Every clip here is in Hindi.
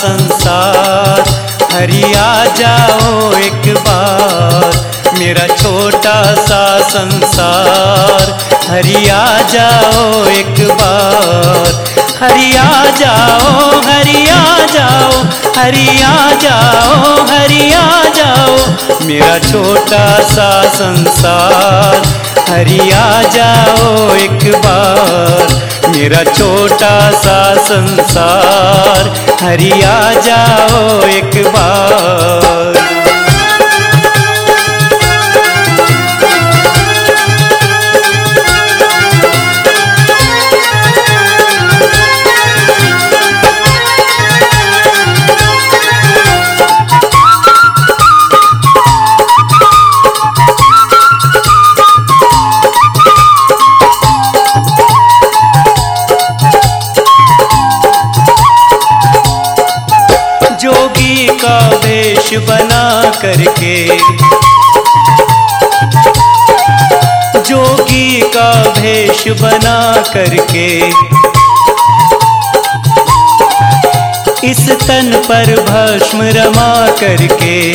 संसार, हरि आ जाओ एक बार। मेरा छोटा सा संसार, हरि आ जाओ एक बार। हरि आ जाओ, हरि आ जाओ, हरि आ जाओ, हरि आ जाओ। मेरा छोटा सा संसार, हरि आ जाओ एक बार। मेरा छोटा सा संसार हरिया जाओ एक बार। का वेश बना करके। जोगी का भेष बना करके। इस तन पर भस्म रमा करके।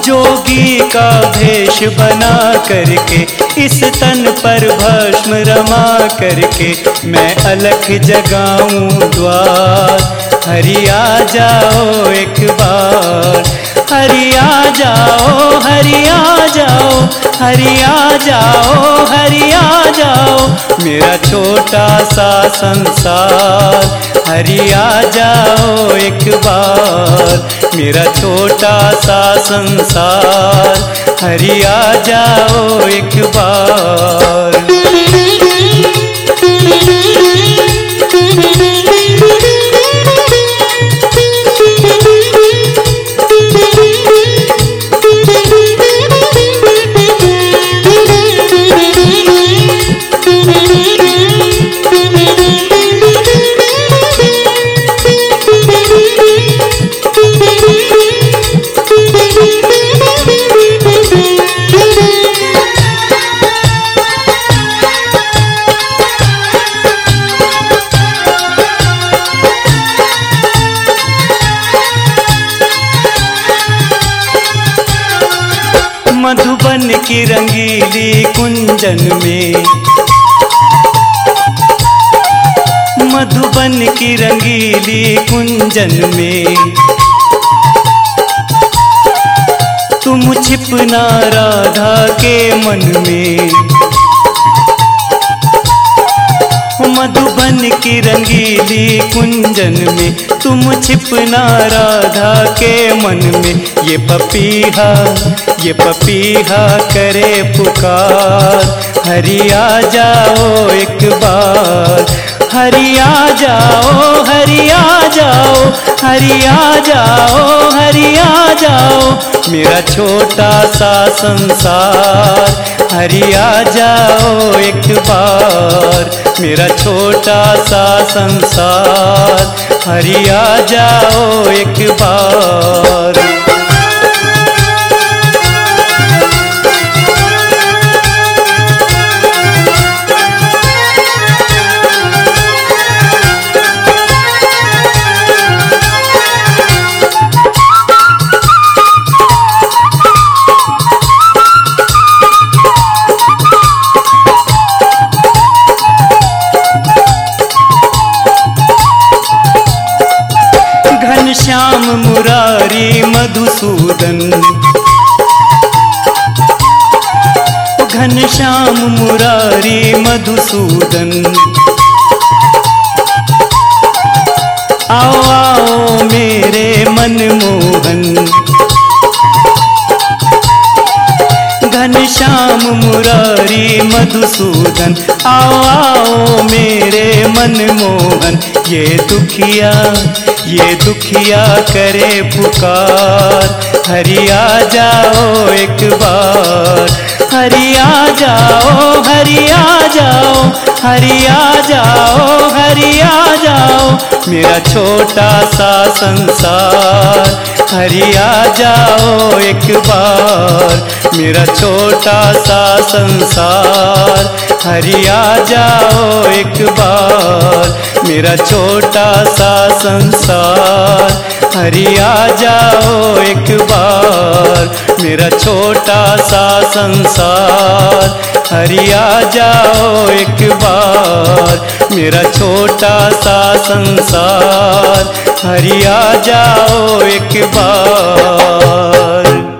जोगी का भेष बना करके, इस तन पर भस्म रमा करके मैं अलख जगाऊं द्वार। हरि आ जाओ एक बार, हरि आ जाओ, हरि आ जाओ हरि आ जाओ हरिया जाओ, मेरा छोटा सा संसार। हरिया जाओ एक बार, मेरा छोटा सा संसार। हरिया जाओ एक बार। की रंगीली कुंजन में। मधुबन की रंगीली कुंजन में। तुम छिपना राधा के मन में। मधुबन की रंगीली कुंजन में तुम छिपना राधा के मन में। ये पपीहा ये पपीहा करे पुकार। हरि आ जाओ एक बार। हरि आ जाओ, हरि आ जाओ, हरि आ जाओ, हरि आ जाओ। मेरा छोटा सा संसार हरि आ जाओ एक बार मेरा छोटा सा संसार। हरिया जाओ एक बार। घनश्याम मुरारी मधुसूदन। घन श्याम मुरारी मधुसूदन। आओ आओ मेरे मनमोहन। घनश्याम मुरारी मधुसूदन, आओ आओ मेरे मन मोहन ये दुखिया ये दुखिया करे पुकार, हरिया जाओ एक बार। हरि आ जाओ, हरि आ जाओ, हरि आ जाओ, हरि आ जाओ। मेरा छोटा सा संसार, हरि आ जाओ एक बार। मेरा छोटा सा संसार हरिया जाओ एक बार। मेरा छोटा सा संसार हरि आ जाओ एक बार, मेरा छोटा सा संसार। हरि आ जाओ एक बार, मेरा छोटा सा संसार। हरि आ जाओ एक बार।